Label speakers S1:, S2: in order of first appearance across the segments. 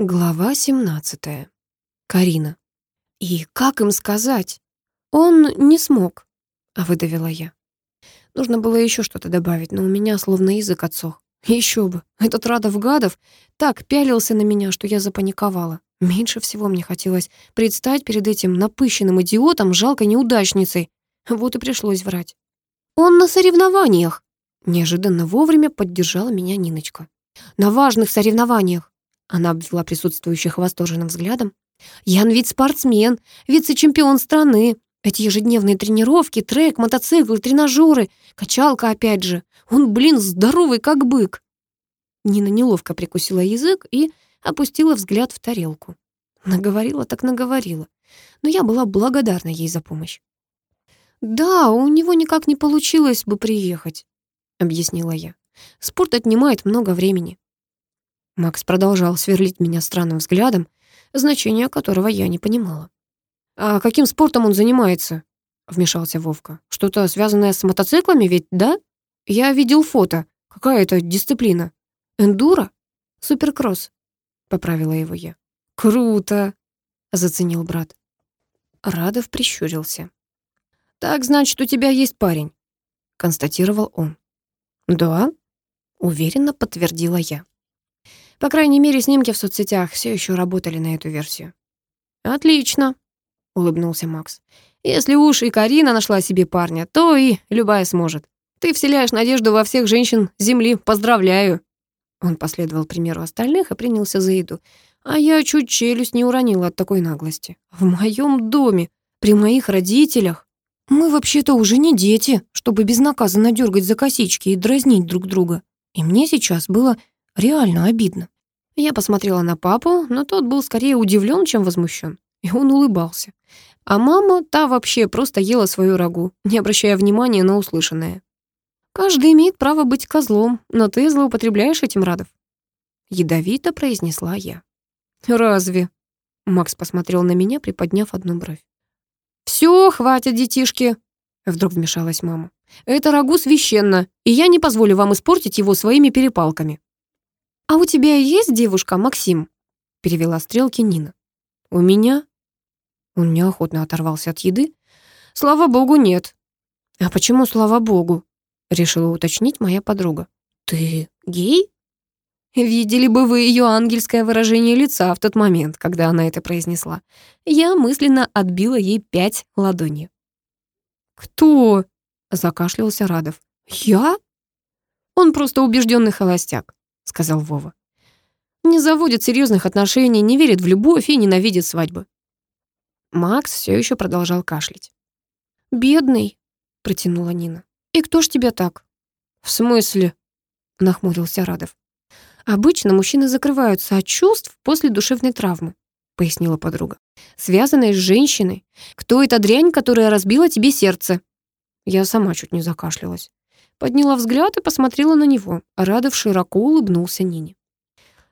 S1: Глава 17. Карина. И как им сказать? Он не смог, а выдавила я. Нужно было еще что-то добавить, но у меня словно язык отсох. Еще бы, этот Радов-Гадов так пялился на меня, что я запаниковала. Меньше всего мне хотелось предстать перед этим напыщенным идиотом, жалкой неудачницей. Вот и пришлось врать. Он на соревнованиях. Неожиданно вовремя поддержала меня Ниночка. На важных соревнованиях. Она обвела присутствующих восторженным взглядом. «Ян ведь спортсмен, вице-чемпион страны. Эти ежедневные тренировки, трек, мотоциклы, тренажеры, качалка опять же. Он, блин, здоровый как бык». Нина неловко прикусила язык и опустила взгляд в тарелку. Наговорила так наговорила. Но я была благодарна ей за помощь. «Да, у него никак не получилось бы приехать», — объяснила я. «Спорт отнимает много времени. Макс продолжал сверлить меня странным взглядом, значение которого я не понимала. «А каким спортом он занимается?» — вмешался Вовка. «Что-то связанное с мотоциклами ведь, да? Я видел фото. Какая это дисциплина? Эндуро? Суперкросс?» — поправила его я. «Круто!» — заценил брат. Радов прищурился. «Так, значит, у тебя есть парень?» — констатировал он. «Да», — уверенно подтвердила я. По крайней мере, снимки в соцсетях все еще работали на эту версию. «Отлично», — улыбнулся Макс. «Если уж и Карина нашла себе парня, то и любая сможет. Ты вселяешь надежду во всех женщин Земли. Поздравляю!» Он последовал примеру остальных и принялся за еду. А я чуть челюсть не уронила от такой наглости. В моем доме, при моих родителях. Мы вообще-то уже не дети, чтобы безнаказанно дергать за косички и дразнить друг друга. И мне сейчас было Реально обидно. Я посмотрела на папу, но тот был скорее удивлен, чем возмущен. И он улыбался. А мама, та вообще просто ела свою рагу, не обращая внимания на услышанное. «Каждый имеет право быть козлом, но ты злоупотребляешь этим, Радов». Ядовито произнесла я. «Разве?» Макс посмотрел на меня, приподняв одну бровь. «Все, хватит, детишки!» Вдруг вмешалась мама. «Это рагу священно, и я не позволю вам испортить его своими перепалками». «А у тебя есть девушка, Максим?» — перевела стрелки Нина. «У меня?» Он неохотно оторвался от еды. «Слава богу, нет». «А почему слава богу?» — решила уточнить моя подруга. «Ты гей?» Видели бы вы ее ангельское выражение лица в тот момент, когда она это произнесла. Я мысленно отбила ей пять ладоней. «Кто?» — закашлялся Радов. «Я?» Он просто убежденный холостяк сказал Вова. Не заводит серьезных отношений, не верит в любовь и ненавидит свадьбы. Макс все еще продолжал кашлять. «Бедный», — протянула Нина. «И кто ж тебя так?» «В смысле?» — нахмурился Радов. «Обычно мужчины закрываются от чувств после душевной травмы», — пояснила подруга. «Связанной с женщиной. Кто эта дрянь, которая разбила тебе сердце?» Я сама чуть не закашлялась. Подняла взгляд и посмотрела на него. Радов широко улыбнулся Нине.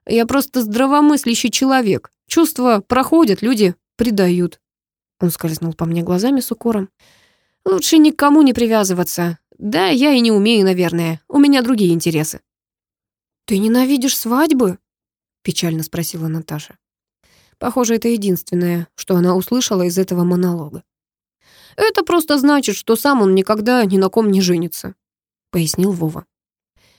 S1: «Я просто здравомыслящий человек. Чувства проходят, люди предают». Он скользнул по мне глазами с укором. «Лучше никому не привязываться. Да, я и не умею, наверное. У меня другие интересы». «Ты ненавидишь свадьбы?» печально спросила Наташа. Похоже, это единственное, что она услышала из этого монолога. «Это просто значит, что сам он никогда ни на ком не женится», пояснил Вова.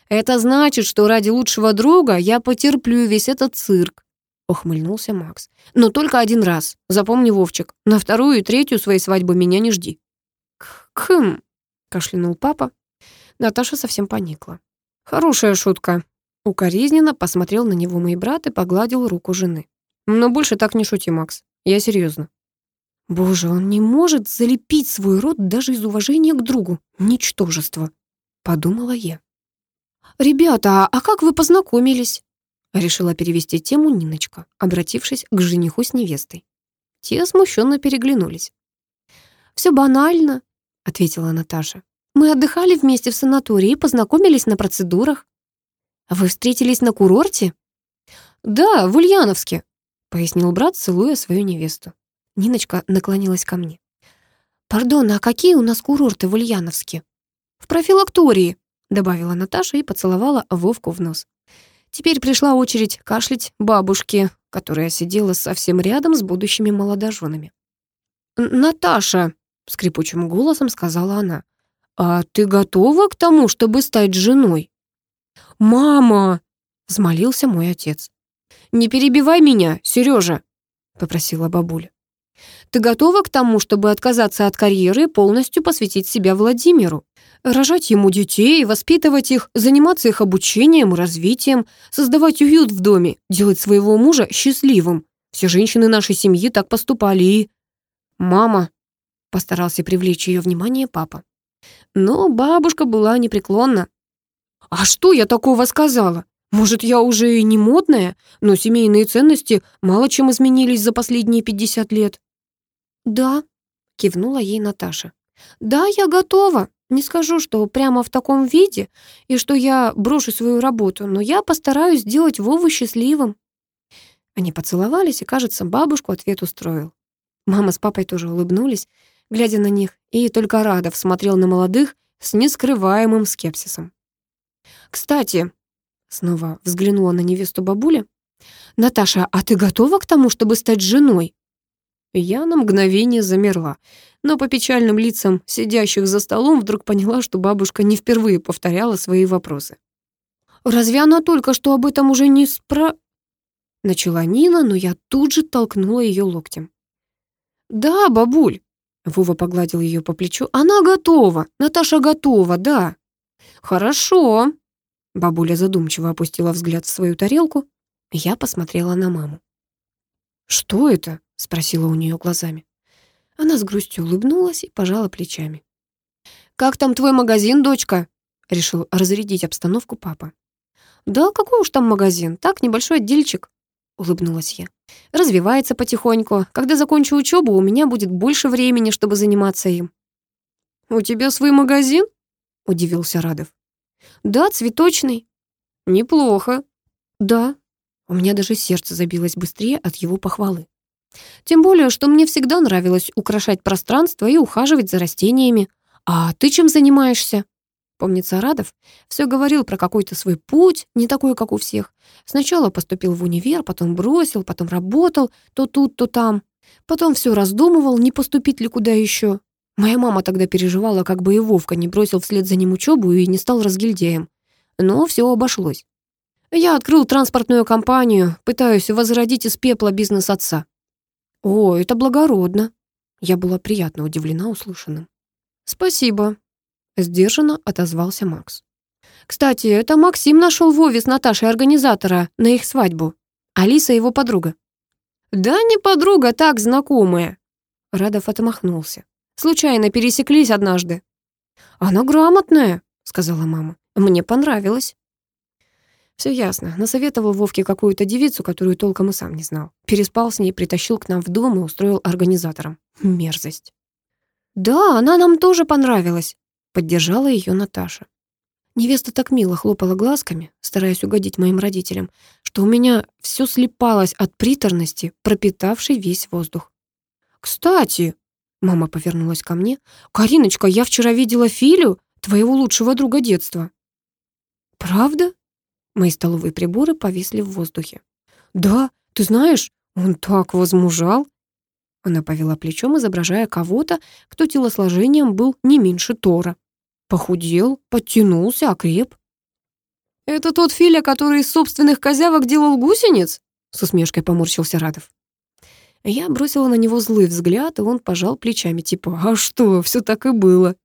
S1: «Это значит, что ради лучшего друга я потерплю весь этот цирк», — ухмыльнулся Макс. «Но только один раз. Запомни, Вовчик, на вторую и третью своей свадьбы меня не жди». «Хм», — кашлянул папа. Наташа совсем поникла. «Хорошая шутка». Укоризненно посмотрел на него мой брат и погладил руку жены. «Но больше так не шути, Макс. Я серьезно. Боже, он не может залепить свой рот даже из уважения к другу. Ничтожество подумала я. «Ребята, а как вы познакомились?» Решила перевести тему Ниночка, обратившись к жениху с невестой. Те смущенно переглянулись. «Все банально», — ответила Наташа. «Мы отдыхали вместе в санатории и познакомились на процедурах». «Вы встретились на курорте?» «Да, в Ульяновске», — пояснил брат, целуя свою невесту. Ниночка наклонилась ко мне. «Пардон, а какие у нас курорты в Ульяновске?» «В профилактории», — добавила Наташа и поцеловала Вовку в нос. Теперь пришла очередь кашлять бабушке, которая сидела совсем рядом с будущими молодоженами. «Наташа», — скрипучим голосом сказала она, «а ты готова к тому, чтобы стать женой?» «Мама!» — взмолился мой отец. «Не перебивай меня, Сережа!» — попросила бабуля. «Ты готова к тому, чтобы отказаться от карьеры и полностью посвятить себя Владимиру? Рожать ему детей, воспитывать их, заниматься их обучением и развитием, создавать уют в доме, делать своего мужа счастливым. Все женщины нашей семьи так поступали и...» «Мама!» — постарался привлечь ее внимание папа. Но бабушка была непреклонна. «А что я такого сказала? Может, я уже и не модная, но семейные ценности мало чем изменились за последние 50 лет?» «Да», — кивнула ей Наташа. «Да, я готова. Не скажу, что прямо в таком виде и что я брошу свою работу, но я постараюсь сделать Вову счастливым». Они поцеловались, и, кажется, бабушку ответ устроил. Мама с папой тоже улыбнулись, глядя на них, и только Радов смотрел на молодых с нескрываемым скепсисом. «Кстати», — снова взглянула на невесту бабуля, «Наташа, а ты готова к тому, чтобы стать женой?» Я на мгновение замерла, но по печальным лицам сидящих за столом вдруг поняла, что бабушка не впервые повторяла свои вопросы. «Разве она только что об этом уже не спро...» Начала Нина, но я тут же толкнула ее локтем. «Да, бабуль», — Вова погладил ее по плечу, «она готова, Наташа готова, да». «Хорошо», — бабуля задумчиво опустила взгляд в свою тарелку. Я посмотрела на маму. «Что это?» — спросила у нее глазами. Она с грустью улыбнулась и пожала плечами. «Как там твой магазин, дочка?» — решил разрядить обстановку папа. «Да какой уж там магазин, так, небольшой отдельчик», — улыбнулась я. «Развивается потихоньку. Когда закончу учебу, у меня будет больше времени, чтобы заниматься им». «У тебя свой магазин?» — удивился Радов. «Да, цветочный». «Неплохо». «Да». У меня даже сердце забилось быстрее от его похвалы. Тем более, что мне всегда нравилось украшать пространство и ухаживать за растениями. А ты чем занимаешься? Помнится, Радов все говорил про какой-то свой путь, не такой, как у всех. Сначала поступил в универ, потом бросил, потом работал то тут, то там. Потом все раздумывал, не поступить ли куда еще. Моя мама тогда переживала, как бы и Вовка не бросил вслед за ним учебу и не стал разгильдеем. Но все обошлось. Я открыл транспортную компанию, пытаюсь возродить из пепла бизнес отца. О, это благородно. Я была приятно удивлена услышанным. Спасибо, Сдержанно отозвался Макс. «Кстати, это Максим нашел Вове с Наташей организатора на их свадьбу. Алиса его подруга». «Да не подруга, так, знакомая». Радов отмахнулся. «Случайно пересеклись однажды». «Она грамотная», — сказала мама. «Мне понравилось». Все ясно. Насоветовал Вовке какую-то девицу, которую толком и сам не знал. Переспал с ней, притащил к нам в дом и устроил организатором. Мерзость. «Да, она нам тоже понравилась», Поддержала ее Наташа. Невеста так мило хлопала глазками, стараясь угодить моим родителям, что у меня все слепалось от приторности, пропитавшей весь воздух. «Кстати», — мама повернулась ко мне, «Кариночка, я вчера видела Филю, твоего лучшего друга детства». «Правда?» Мои столовые приборы повисли в воздухе. «Да, ты знаешь, он так возмужал». Она повела плечом, изображая кого-то, кто телосложением был не меньше Тора. Похудел, подтянулся, окреп. «Это тот Филя, который из собственных козявок делал гусениц?» С усмешкой поморщился Радов. Я бросила на него злый взгляд, и он пожал плечами, типа «А что, все так и было».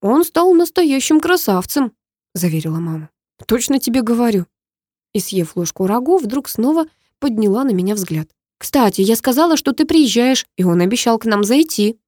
S1: «Он стал настоящим красавцем», — заверила мама. «Точно тебе говорю». И, съев ложку рагу, вдруг снова подняла на меня взгляд. «Кстати, я сказала, что ты приезжаешь, и он обещал к нам зайти».